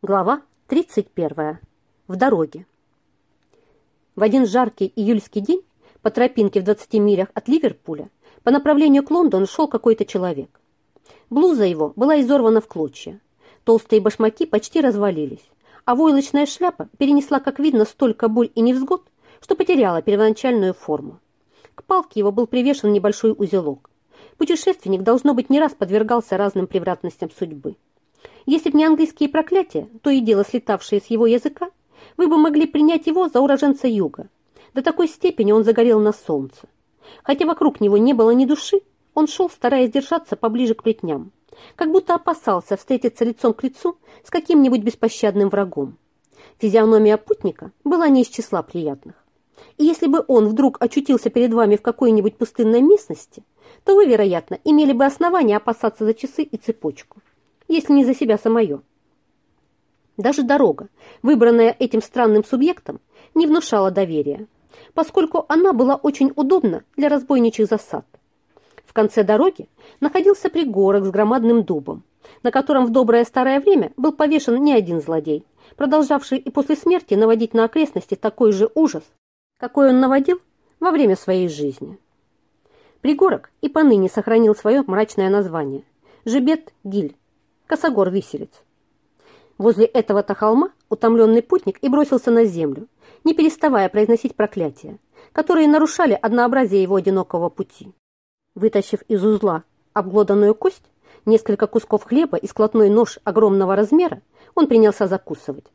Глава 31. В дороге. В один жаркий июльский день по тропинке в 20 милях от Ливерпуля по направлению к Лондону шел какой-то человек. Блуза его была изорвана в клочья. Толстые башмаки почти развалились, а войлочная шляпа перенесла, как видно, столько боль и невзгод, что потеряла первоначальную форму. К палке его был привешен небольшой узелок. Путешественник, должно быть, не раз подвергался разным превратностям судьбы. Если бы не английские проклятия, то и дело слетавшие с его языка, вы бы могли принять его за уроженца юга. До такой степени он загорел на солнце. Хотя вокруг него не было ни души, он шел, стараясь держаться поближе к плетням, как будто опасался встретиться лицом к лицу с каким-нибудь беспощадным врагом. Физиономия путника была не из числа приятных. И если бы он вдруг очутился перед вами в какой-нибудь пустынной местности, то вы, вероятно, имели бы основания опасаться за часы и цепочку если не за себя самое. Даже дорога, выбранная этим странным субъектом, не внушала доверия, поскольку она была очень удобна для разбойничьих засад. В конце дороги находился пригорок с громадным дубом, на котором в доброе старое время был повешен не один злодей, продолжавший и после смерти наводить на окрестности такой же ужас, какой он наводил во время своей жизни. Пригорок и поныне сохранил свое мрачное название – Жебет-Гиль, косогор-виселец. Возле этого-то холма утомленный путник и бросился на землю, не переставая произносить проклятия, которые нарушали однообразие его одинокого пути. Вытащив из узла обглоданную кость, несколько кусков хлеба и складной нож огромного размера, он принялся закусывать.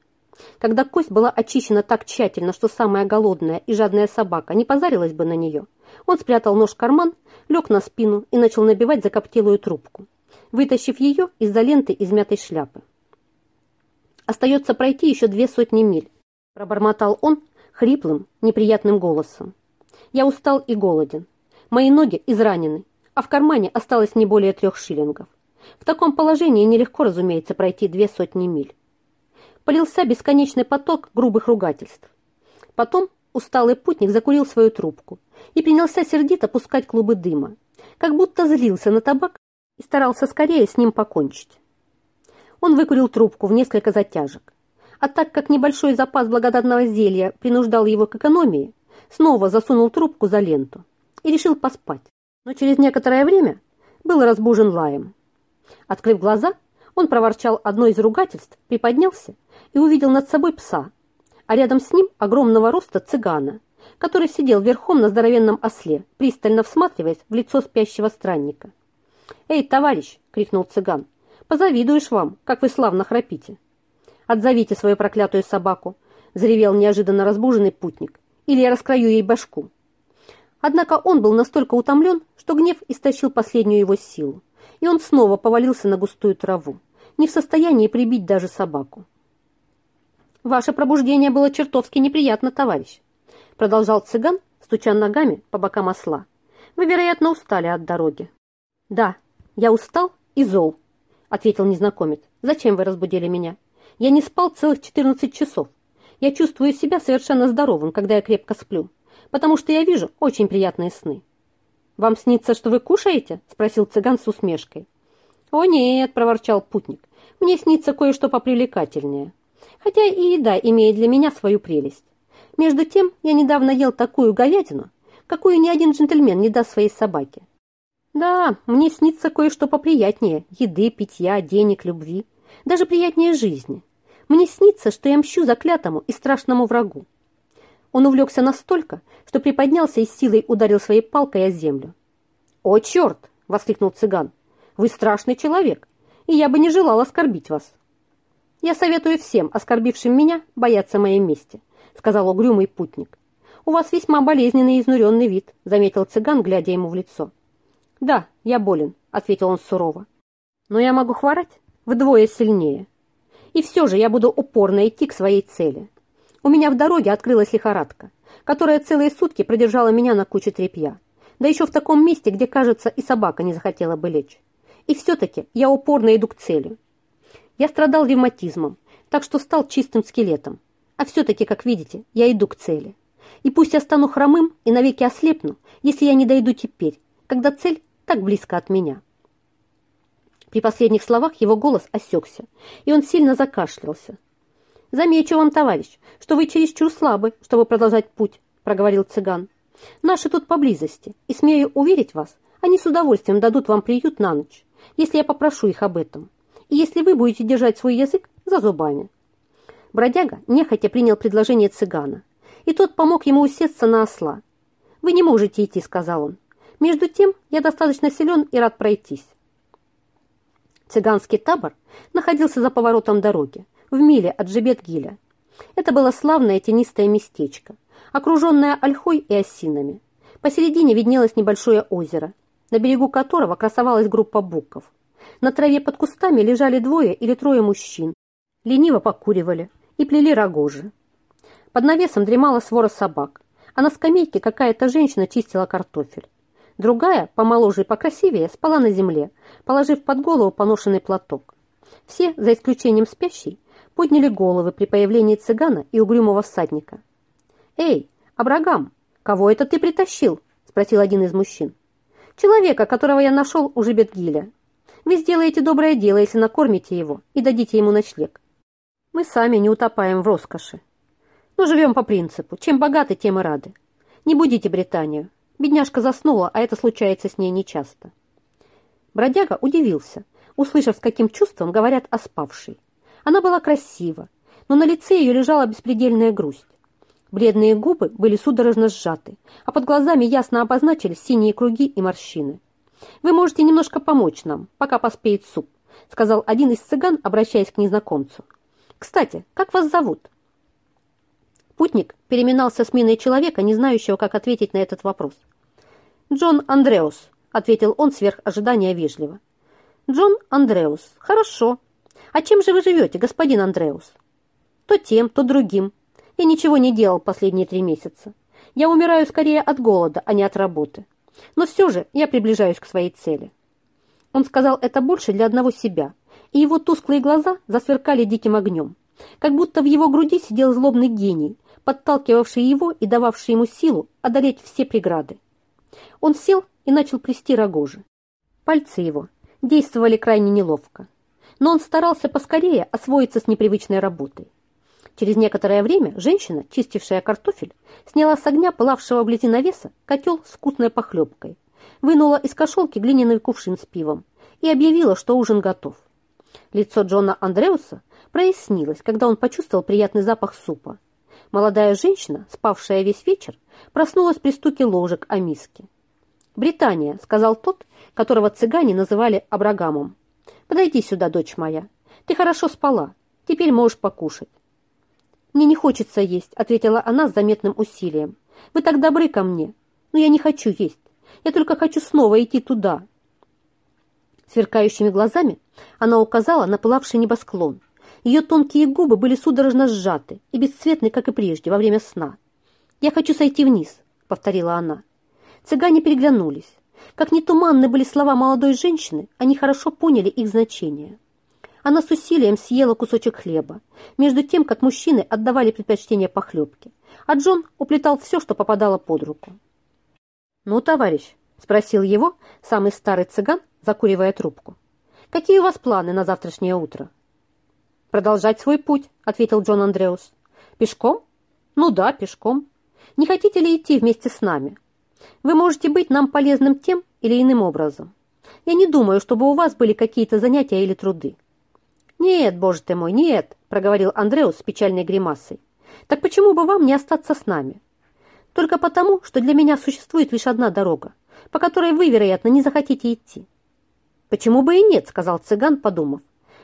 Когда кость была очищена так тщательно, что самая голодная и жадная собака не позарилась бы на нее, он спрятал нож в карман, лег на спину и начал набивать закоптелую трубку вытащив ее из-за ленты измятой шляпы. «Остается пройти еще две сотни миль», – пробормотал он хриплым, неприятным голосом. «Я устал и голоден. Мои ноги изранены, а в кармане осталось не более трех шиллингов. В таком положении нелегко, разумеется, пройти две сотни миль». Полился бесконечный поток грубых ругательств. Потом усталый путник закурил свою трубку и принялся сердито пускать клубы дыма, как будто злился на табак старался скорее с ним покончить. Он выкурил трубку в несколько затяжек, а так как небольшой запас благодатного зелья принуждал его к экономии, снова засунул трубку за ленту и решил поспать, но через некоторое время был разбужен лаем. Открыв глаза, он проворчал одно из ругательств, приподнялся и увидел над собой пса, а рядом с ним огромного роста цыгана, который сидел верхом на здоровенном осле, пристально всматриваясь в лицо спящего странника. «Эй, товарищ!» — крикнул цыган. «Позавидуешь вам, как вы славно храпите!» «Отзовите свою проклятую собаку!» — заревел неожиданно разбуженный путник. «Или я раскрою ей башку!» Однако он был настолько утомлен, что гнев истощил последнюю его силу, и он снова повалился на густую траву, не в состоянии прибить даже собаку. «Ваше пробуждение было чертовски неприятно, товарищ», продолжал цыган, стуча ногами по бокам осла. «Вы, вероятно, устали от дороги. «Да, я устал и зол», — ответил незнакомец. «Зачем вы разбудили меня? Я не спал целых 14 часов. Я чувствую себя совершенно здоровым, когда я крепко сплю, потому что я вижу очень приятные сны». «Вам снится, что вы кушаете?» — спросил цыган с усмешкой. «О нет», — проворчал путник, — «мне снится кое-что попривлекательнее. Хотя и еда имеет для меня свою прелесть. Между тем, я недавно ел такую говядину, какую ни один джентльмен не даст своей собаке. Да, мне снится кое-что поприятнее еды, питья, денег, любви. Даже приятнее жизни. Мне снится, что я мщу заклятому и страшному врагу. Он увлекся настолько, что приподнялся и силой ударил своей палкой о землю. «О, черт!» — воскликнул цыган. «Вы страшный человек, и я бы не желал оскорбить вас». «Я советую всем, оскорбившим меня, бояться моей мести», — сказал угрюмый путник. «У вас весьма болезненный и изнуренный вид», — заметил цыган, глядя ему в лицо. «Да, я болен», — ответил он сурово. «Но я могу хворать вдвое сильнее. И все же я буду упорно идти к своей цели. У меня в дороге открылась лихорадка, которая целые сутки продержала меня на куче тряпья. Да еще в таком месте, где, кажется, и собака не захотела бы лечь. И все-таки я упорно иду к цели. Я страдал ревматизмом, так что стал чистым скелетом. А все-таки, как видите, я иду к цели. И пусть я стану хромым и навеки ослепну, если я не дойду теперь, когда цель так близко от меня. При последних словах его голос осекся, и он сильно закашлялся. «Замечу вам, товарищ, что вы чересчур слабы, чтобы продолжать путь», — проговорил цыган. «Наши тут поблизости, и, смею уверить вас, они с удовольствием дадут вам приют на ночь, если я попрошу их об этом, и если вы будете держать свой язык за зубами». Бродяга нехотя принял предложение цыгана, и тот помог ему усесться на осла. «Вы не можете идти», — сказал он. «Между тем я достаточно силен и рад пройтись». Цыганский табор находился за поворотом дороги, в миле от Жебет-Гиля. Это было славное тенистое местечко, окруженное ольхой и осинами. Посередине виднелось небольшое озеро, на берегу которого красовалась группа буков. На траве под кустами лежали двое или трое мужчин, лениво покуривали и плели рогожи. Под навесом дремала свора собак, а на скамейке какая-то женщина чистила картофель. Другая, помоложе и покрасивее, спала на земле, положив под голову поношенный платок. Все, за исключением спящей, подняли головы при появлении цыгана и угрюмого всадника. «Эй, Абрагам, кого это ты притащил?» – спросил один из мужчин. «Человека, которого я нашел у Жебетгиля. Вы сделаете доброе дело, если накормите его и дадите ему ночлег. Мы сами не утопаем в роскоши. Но живем по принципу, чем богаты, тем и рады. Не будите Британию, Бедняжка заснула, а это случается с ней нечасто. Бродяга удивился, услышав, с каким чувством говорят о спавшей. Она была красива, но на лице ее лежала беспредельная грусть. Бледные губы были судорожно сжаты, а под глазами ясно обозначились синие круги и морщины. «Вы можете немножко помочь нам, пока поспеет суп», сказал один из цыган, обращаясь к незнакомцу. «Кстати, как вас зовут?» Путник переминался с миной человека, не знающего, как ответить на этот вопрос. «Джон Андреус», — ответил он сверх ожидания вежливо. «Джон Андреус. Хорошо. А чем же вы живете, господин Андреус?» «То тем, то другим. Я ничего не делал последние три месяца. Я умираю скорее от голода, а не от работы. Но все же я приближаюсь к своей цели». Он сказал это больше для одного себя, и его тусклые глаза засверкали диким огнем, как будто в его груди сидел злобный гений, подталкивавший его и дававший ему силу одолеть все преграды. Он сел и начал плести рогожи. Пальцы его действовали крайне неловко, но он старался поскорее освоиться с непривычной работой. Через некоторое время женщина, чистившая картофель, сняла с огня пылавшего вблизи навеса котел с вкусной похлебкой, вынула из кошелки глиняный кувшин с пивом и объявила, что ужин готов. Лицо Джона Андреуса прояснилось, когда он почувствовал приятный запах супа. Молодая женщина, спавшая весь вечер, проснулась при стуке ложек о миске. «Британия», — сказал тот, которого цыгане называли Абрагамом. «Подойди сюда, дочь моя. Ты хорошо спала. Теперь можешь покушать». «Мне не хочется есть», — ответила она с заметным усилием. «Вы так добры ко мне, но я не хочу есть. Я только хочу снова идти туда». Сверкающими глазами она указала на пылавший небосклон — ее тонкие губы были судорожно сжаты и бесцветны, как и прежде, во время сна. «Я хочу сойти вниз», — повторила она. Цыгане переглянулись. Как не туманны были слова молодой женщины, они хорошо поняли их значение. Она с усилием съела кусочек хлеба, между тем, как мужчины отдавали предпочтение похлебке, а Джон уплетал все, что попадало под руку. «Ну, товарищ», — спросил его самый старый цыган, закуривая трубку, «какие у вас планы на завтрашнее утро?» «Продолжать свой путь», — ответил Джон Андреус. «Пешком? Ну да, пешком. Не хотите ли идти вместе с нами? Вы можете быть нам полезным тем или иным образом. Я не думаю, чтобы у вас были какие-то занятия или труды». «Нет, боже ты мой, нет», — проговорил Андреус с печальной гримасой. «Так почему бы вам не остаться с нами? Только потому, что для меня существует лишь одна дорога, по которой вы, вероятно, не захотите идти». «Почему бы и нет?» — сказал цыган, подумав.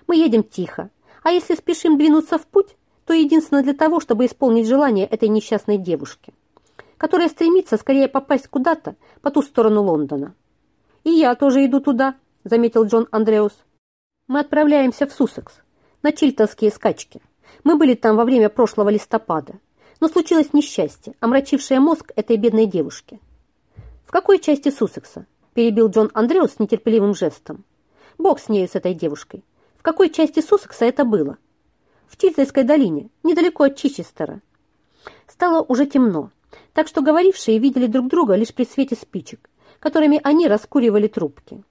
«Мы едем тихо, а если спешим двинуться в путь, то единственно для того, чтобы исполнить желание этой несчастной девушки, которая стремится скорее попасть куда-то по ту сторону Лондона. «И я тоже иду туда», — заметил Джон Андреус. «Мы отправляемся в Суссекс, на чильтонские скачки. Мы были там во время прошлого листопада, но случилось несчастье, омрачившее мозг этой бедной девушки». «В какой части Суссекса?» – перебил Джон Андреус с нетерпеливым жестом. «Бог с нею, с этой девушкой. В какой части Суссекса это было? В Тильтельской долине, недалеко от Чичестера. Стало уже темно, так что говорившие видели друг друга лишь при свете спичек, которыми они раскуривали трубки.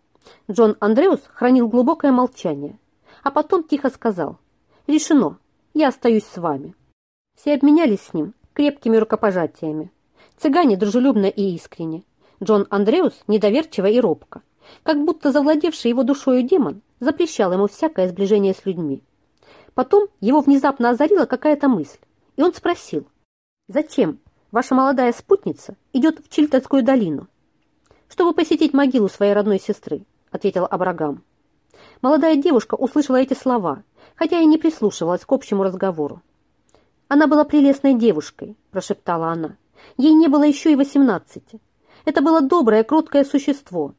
Джон Андреус хранил глубокое молчание, а потом тихо сказал «Решено, я остаюсь с вами». Все обменялись с ним крепкими рукопожатиями. Цыгане дружелюбно и искренне. Джон Андреус недоверчиво и робко, как будто завладевший его душою демон запрещал ему всякое сближение с людьми. Потом его внезапно озарила какая-то мысль, и он спросил, «Зачем ваша молодая спутница идет в Чильтонскую долину?» «Чтобы посетить могилу своей родной сестры», — ответил Абрагам. Молодая девушка услышала эти слова, хотя и не прислушивалась к общему разговору. «Она была прелестной девушкой», — прошептала она. «Ей не было еще и восемнадцати. Это было доброе, кроткое существо.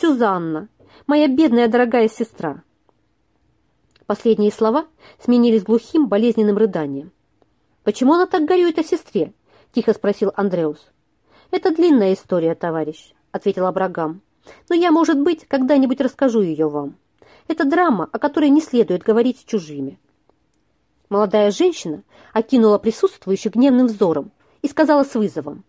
Сюзанна, моя бедная дорогая сестра». Последние слова сменились глухим, болезненным рыданием. «Почему она так горюет о сестре?» – тихо спросил Андреус. «Это длинная история, товарищ», – ответил Абрагам. «Но я, может быть, когда-нибудь расскажу ее вам. Это драма, о которой не следует говорить с чужими». Молодая женщина окинула присутствующих гневным взором и сказала с вызовом.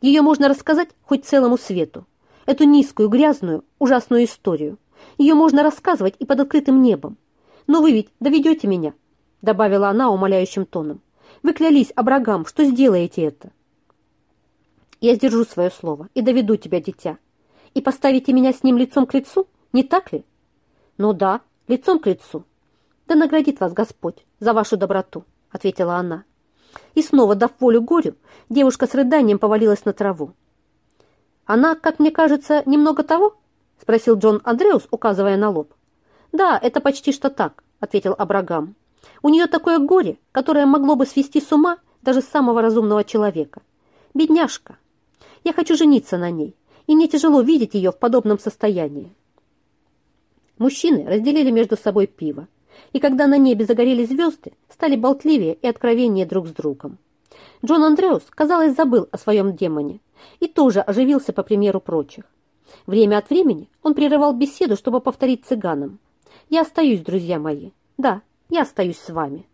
«Ее можно рассказать хоть целому свету. Эту низкую, грязную, ужасную историю. Ее можно рассказывать и под открытым небом. Но вы ведь доведете меня», — добавила она умоляющим тоном. «Вы клялись, Абрагам, что сделаете это». «Я сдержу свое слово и доведу тебя, дитя. И поставите меня с ним лицом к лицу, не так ли?» «Ну да, лицом к лицу». «Да наградит вас Господь за вашу доброту», — ответила она. И снова, дав волю горю, девушка с рыданием повалилась на траву. «Она, как мне кажется, немного того?» — спросил Джон Андреус, указывая на лоб. «Да, это почти что так», — ответил Абрагам. «У нее такое горе, которое могло бы свести с ума даже самого разумного человека. Бедняжка! Я хочу жениться на ней, и мне тяжело видеть ее в подобном состоянии». Мужчины разделили между собой пиво, и когда на небе загорели звезды, стали болтливее и откровеннее друг с другом. Джон Андреус, казалось, забыл о своем демоне и тоже оживился по примеру прочих. Время от времени он прерывал беседу, чтобы повторить цыганам. Я остаюсь, друзья мои. Да, я остаюсь с вами.